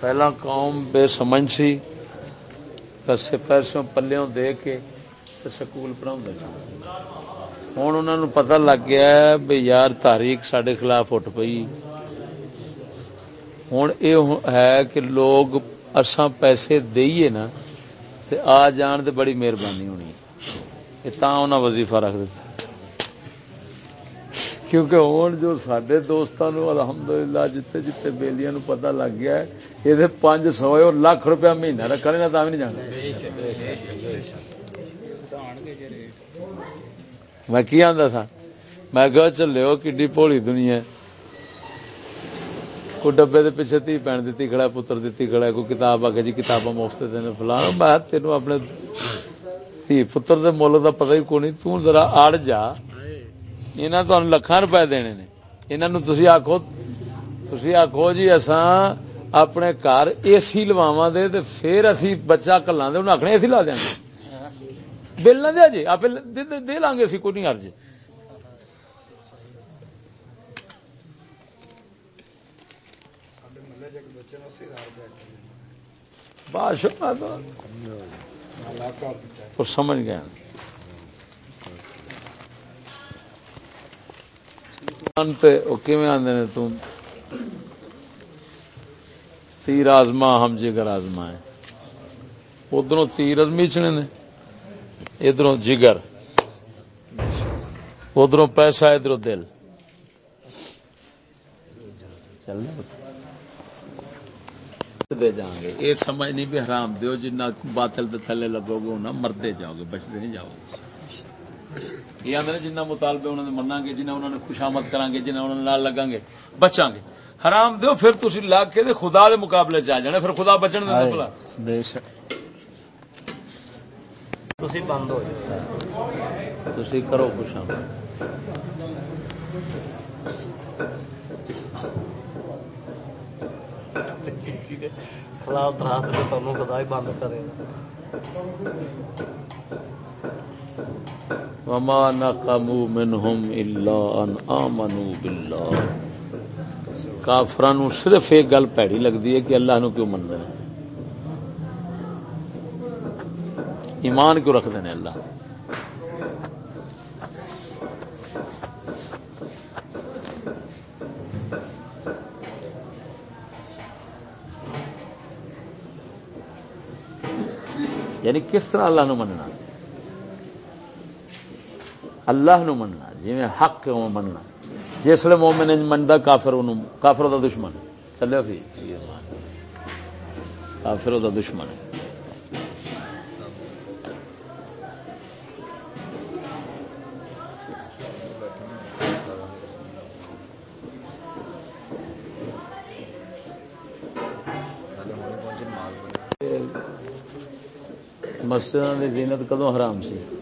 پہلا قوم بے سمجھ سی کسے پیسوں پلوں دے کے سکول پڑھا ہوں انہوں پتہ لگ گیا بھی یار تاریخ سڈے خلاف اٹھ پئی۔ ہوں یہ ہے کہ لوگ اساں پیسے دئیے نا، تے آ جان تے بڑی مہربانی ہونی۔ یہ تا وظیفہ رکھ دیتا کیونکہ ہوں جو سڈے دوستان الحمد للہ جتے جتے بےلیاں پتا لگ گیا ہے یہ پانچ سو لاکھ روپیہ مہینہ رکھنے نا تا بھی نہیں جانا۔ میں کی آتا سا میں کہ چلو کی پولی دنیا کوئی ڈبے دے پیچھے تھی پین دیتی، کھڑا پتر دیتی، کھڑا کوئی کتاب آ کے جی کتاباں مفت دین فلاں۔ میں تینوں اپنے تھی پتر دے مول دا پتہ ہی کونی تو ذرا اڑ جا۔ انہاں تانوں لکھاں روپے دینے نے انہاں نو تسی آکھو تسی جی اساں اپنے گھر اے سی لواواں دے تے پھر اسی بچہ کلاں دے انہاں آکھنا اے سی لا دیں گے بل نہ دیا جی آپ دے لیں گے اسی کوئی نہیں ارج سمجھ گیا آدھے تم؟ تیر آزما ہم جگر آزما ہے ادھر تیر ازمیچنے نے ادھر جگر۔ ادھر پیسہ ادھر دل۔ دے جاؤں گے۔ یہ سمجھ نہیں بھی حرام دیو، جنہ باطل دے تھلے لگو گے انہیں مرتے جاؤ گے، بچتے نہیں جاؤ گے۔ یہ آدھے جنہ مطالبے انہوں نے منا گے جنہ انہوں نے خوشامد کریں گے جنہ انہوں نے لگا گے بچا گے۔ حرام دیو پھر تھی لگ کے خدا دے مقابلے چ جانے پھر خدا بچن دے بلا بند ہو تھی کرو خوشامد۔ خلاف درخت تمہیں خدا ہی بند کرے۔ وما نقموا منهم الا ان امنوا بالله. کافران صرف ایک گل پیڑی لگتی ہے کہ اللہ نو کیوں من رہے ایمان کیوں رکھتے ہیں اللہ؟ یعنی کس طرح اللہ نو مننا؟ اللہ نو مننا جی میں حق مننا۔ جس مومن منتا کافر کافر دا دشمن۔ چلے پھر کافر دا دشمن۔ ہے مسجد کی زینت کدو حرام سی؟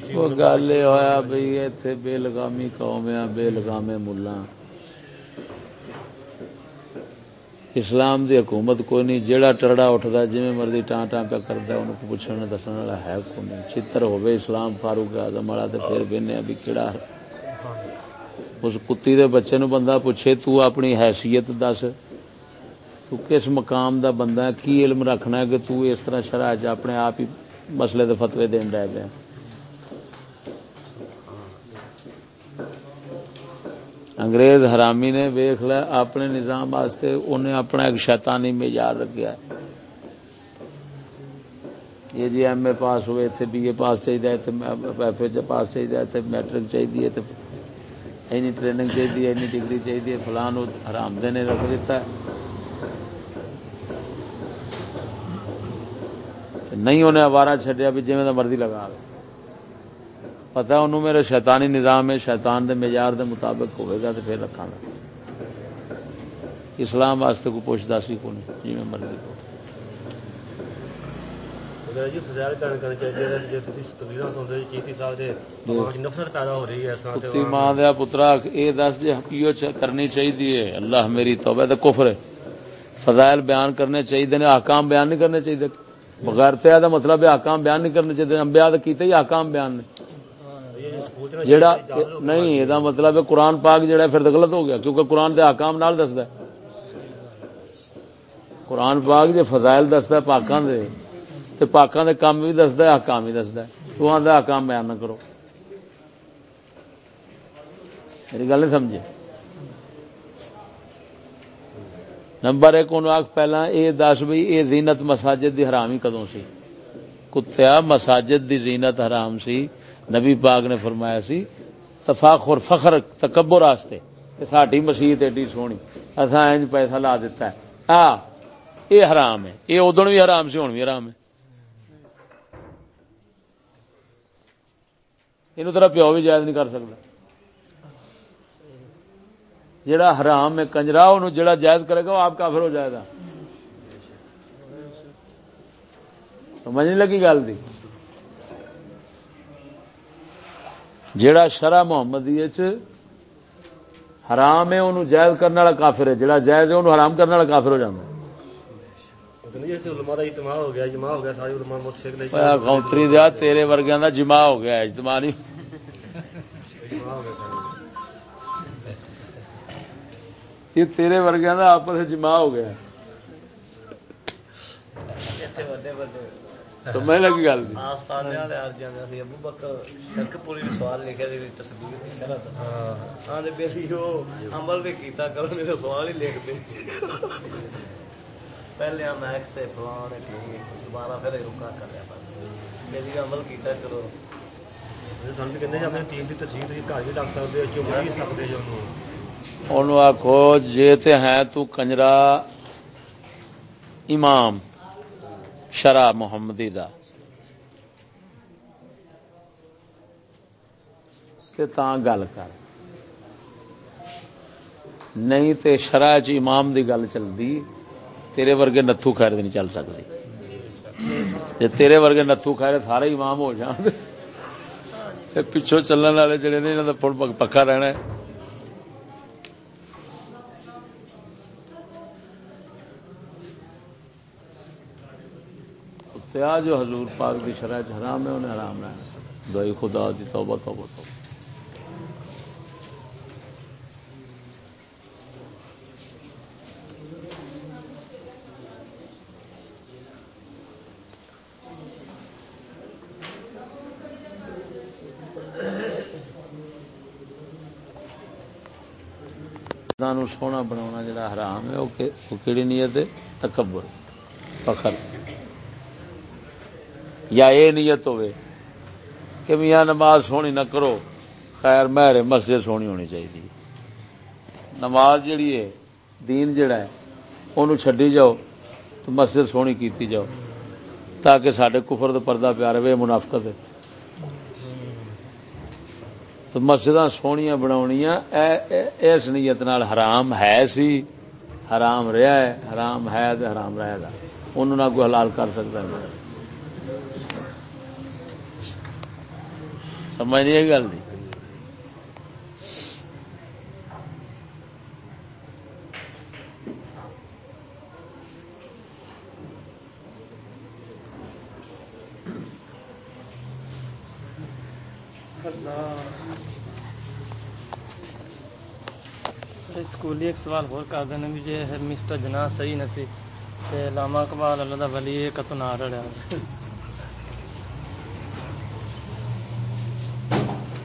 جی گل یہ ہوا بھائی اتنے بے لگامی قوم بے لگامے ملا اسلام دی حکومت کوئی نہیں جیڑا ٹرڑا اٹھتا جی مرضی ٹان ٹان پہ کرتا ان کو پوچھنے دسنے والا ہے کوئی نہیں چتر ہوے اسلام فاروق آزم والا تو پھر بہنے بھی کہڑا اس کتی دے بچے نو بندہ پوچھے تو اپنی حیثیت دس تو کس مقام دا بندہ ہے کی علم رکھنا ہے کہ تو اس طرح شرح چ اپنے آپ ہی مسئلے دے فتوی دین رہ پیا انگریز حرامی نے ویخ لیا اپنے نظام واسطے انہیں اپنا ایک شیطانی معیار رکھا یہ جی ایم اے پاس ہوئے اتنے بی اے پاس چاہیے ایف اے پاس چاہیے میٹرک چاہیے اینی ٹریننگ چاہیے اینی ڈگری چاہیے فلان حرام دے نے رکھ دیتا ہے نہیں انہیں اوارا چڈیا بھی جی مرضی لگا پتا انہوں میرے شیطانی نظام ہے شیطان دے معیار دے مطابق ہوئے گا تو پھر رکھا گا۔ اسلام واسطے کو پوچھتا سی کو نہیں جی میں مرضی کو ماں دیا پترا یہ دس جی کرنی چاہیے اللہ میری توبہ تو کفر فضائل بیان کرنے چاہیے آکام بیان نہیں کرنے چاہیے بغیر تیا کا مطلب ہے آکام بیان نہیں کرنے چاہیے امبیا تو کیتے ہی آکام بیان نے۔ جڑا نہیں یہ مطلب ہے قرآن پاک جڑا پھر غلط ہو گیا، کیونکہ قرآن کے آکام نال دستا قرآن پاک جی فضائل دستا پاکوں دے تو پاکوں دے کام بھی دستا آکام بھی دستا تو آدھا آکام بیان نہ کرو۔ میری گل نہیں سمجھے؟ نمبر ایک آخ پہلا یہ دس بھائی یہ زینت مساجد دی حرام ہی کدوں سی؟ کتیا مساجد دی زینت حرام سی؟ نبی پاک نے فرمایا سی تفاخر فخر تکبر واسطے ساری مسیت ایڈی سونی۔ اصا انج پیسہ لا دیتا ہے۔ ہاں یہ حرام ہے۔ یہ ادو بھی حرام سی ہوں بھی حرام ہے۔ یہ پیو بھی جائز نہیں کر سکتا۔ جڑا حرام ہے کنجرا ان جڑا جائز کرے گا وہ آپ کافر ہو جائے گا۔ سمجھ نہیں لگی گل دی؟ جڑا شرح محمد حرام ہے انہوں جائز کرنے والا کافر ہے۔ جڑا جائز ہے انہوں حرام کرنے والا کافر ہو جاتا کاؤنٹری دیا تیرے ورگیا کا جمع ہو گیا اجتماع نہیں۔ یہ تیرے ورگیا کا آپس جمع ہو گیا۔ سمجھ لگی گل سوال ہی لکھ پہلے میکس فلان دوبارہ پھر رکا کر آخو جی تے ہیں تو امام شرح محمدی دا گل کر نہیں تے شرح چ امام دی گل چلتی تیرے ورگے نتھو خیر نہیں چل سکتی جی تیرے ورگے نتھو خیر سارے امام ہو جان پچھوں چلن والے جڑے نے انہوں کا پکا رہنا ہے۔ جو حضور پاک کی شرح حرام ہے، انہیں حرام رہنا دوائی خدا دی توبہ توبہ توبہ۔ سونا بنا جڑا حرام ہے وہ کہڑی نیت ہے؟ تکبر، فخر۔ یا یہ نیت ہوئے کہ میاں نماز سونی نہ کرو، خیر میرے مسجد سونی ہونی چاہیے نماز جڑی ہے، دین جڑا ہے انہوں چڈی جاؤ تو مسجد سونی کیتی جاؤ تاکہ سڈے کفر دا پردہ پیار رہے منافقت تو مسجد سویا بنا اس نیت نال حرام ہے سی، حرام رہا ہے، حرام ہے تو حرام رہے گا انہوں نہ کوئی حلال کر سکتا ہے۔ سمجھ نہیں گل نہیں سکولی ایک سوال اور کر دینا بھی جی مسٹر جناح صحیح نہ سی لاما اقبال اللہ دا ولی کتوں نہ رڑیا۔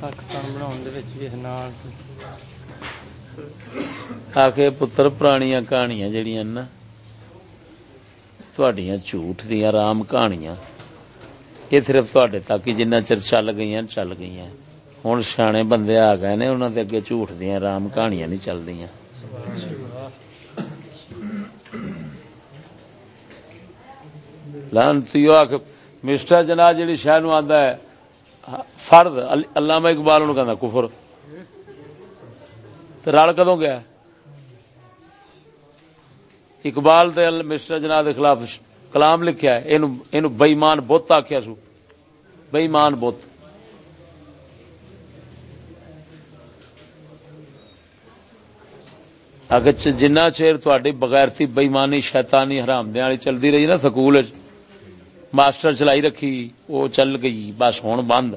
پاکستان بنا آ کے پتر پرانیاں کہانیاں جہیا نا تہاڈیاں جھوٹ دیا رام کہانیاں۔ یہ صرف تے تک ہی جنہ چر چل گئی چل گئی ہوں سیانے بندے آ گئے نے انہوں نے اگے جھوٹ دیا رام کہانیاں نہیں چل دیا لانتی مسٹر جنا جی شہ آدھا ہے فرد علامہ اقبال کہ کفر رل کدو گیا اقبال دے مسٹر جناح کے خلاف کلام لکھیا ہے یہ بئیمان بت آخیا سو۔ بئیمان بت۔ اگر جنہ چیر تھی بغیرتی بئیمانی شیطانی حرام دیا چلتی رہی نا سکول ماسٹر چلائی رکھی وہ چل گئی، بس ہوں بند۔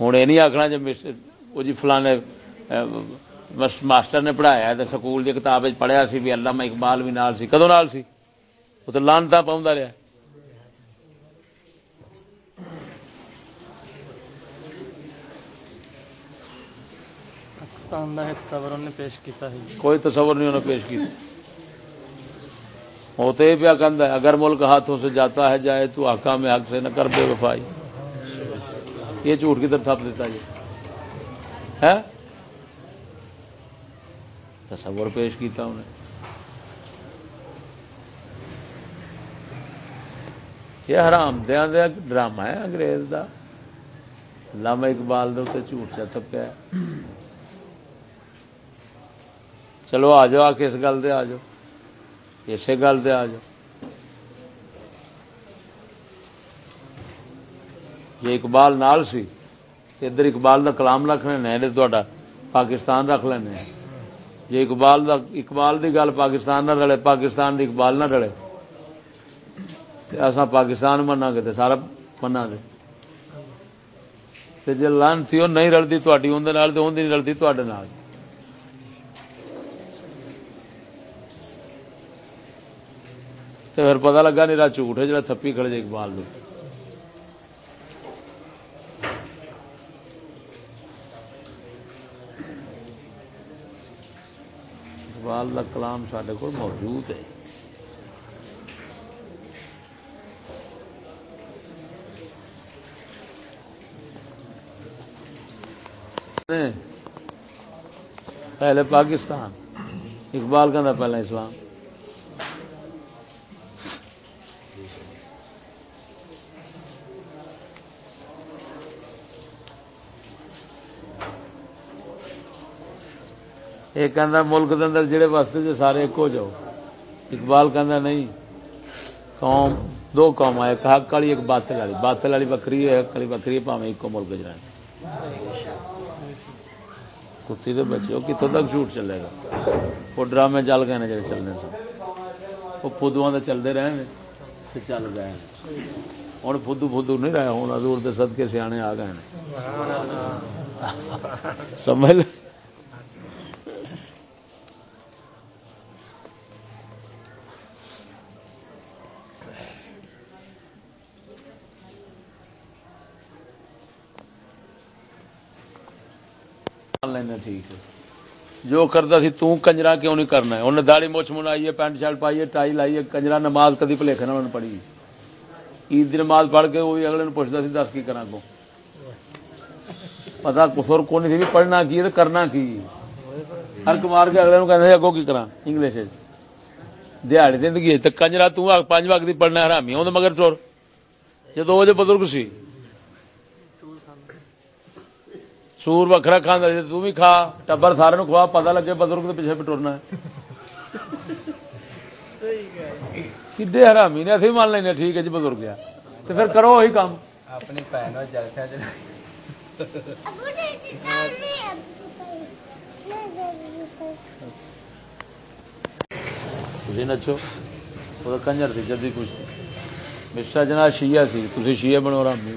ہوں یہ نہیں آخنا جی وہ فلانے ماسٹر نے پڑھایا تو سکول کی کتاب پڑھیا سی بھی میں اقبال بھی نال سی۔ کدو نال سی؟ وہ تو لانتا پاؤں رہا کوئی تصور نہیں انہوں نے پیش کیا ہوتے پیا کند ہے اگر ملک ہاتھوں سے جاتا ہے جائے تو آکا میں حق سے نہ کر بے وفائی۔ یہ جھوٹ کی طرف تھپ دیتا جی ہے؟ تصور پیش کیتا انہیں یہ حرام دیا دیا ڈرامہ ہے انگریز دا۔ لاما اقبال دے جھوٹ سے تھپیا چلو آ جاؤ، آ کے اس گل دے آ جاؤ۔ اسی گل دے آ جاؤ۔ جی اقبال نال سی، ادھر اقبال دا کلام رکھ لینا تا پاکستان رکھ لینا جی اقبال دا اقبال دی گل پاکستان نہ رلے، پاکستان دی اقبال نہ رلے۔ اصا پاکستان منا گے سارا منا گے۔ جی لان وہ نہیں رلتی تاری اندر نہیں رلتی تے پھر پتا لگا نہیں رہا جھوٹ ہے جڑا تھپی کھڑے جائے اقبال میں اقبال کا کلام سڈے کو موجود ہے۔ پہلے پاکستان اقبال کا پہلا اسلام۔ ایک کہ ملک کے اندر جہے واسطے جو سارے ایک ہو جاؤ۔ اقبال کہ نہیں۔ قوم، دو قوم ہے ایک حق والی، ایک باطل والی۔ باطل والی بکری ہے، حق والی بکری ہے، پاویں ایک ملک جائے کتی بچے وہ کتوں تک جھوٹ چلے گا؟ وہ ڈرامے چل گئے جی چلنے سن وہ فدو چلتے رہے ہیں چل گئے ہوں فدو فدو نہیں رہے ہوں ادور کے سد سیانے آ گئے سمجھ لینا ٹھیک ہے۔ جو کرتا سی تجرا کیوں نہیں کرنا ہے؟ انہیں داڑی مچھ منائی ہے پینٹ شرٹ پائی ہے ٹائی لائی ہے کنجرا نماز کدی پلیخ نہ پڑھی عید نماز پڑھ کے وہ بھی اگلے پوچھتا سی، دس کی کرا کو؟ پتا کسور کو نہیں سی پڑھنا کی کرنا کی؟ ہر کمار کے اگلے کہ اگوں کی کرا انگلش دیہڑی زندگی کنجرا تنج وقت پڑھنا حرامی ہوں مگر چور۔ جدو وہ جو بزرگ سی سور وکرا کھانا جی تھی کھا۔ ٹبر سارے کھوا پتا لگے بزرگ پیچھے پٹورنا کھے حرامی نے ابھی مان لینا ٹھیک ہے جی بزرگ گیا تو پھر کرو وہی کام۔ اپنی نچو وہ کنجر سی جدی کچھ۔ مشرا جنا شیعہ سی تھی شیعہ بنو رامی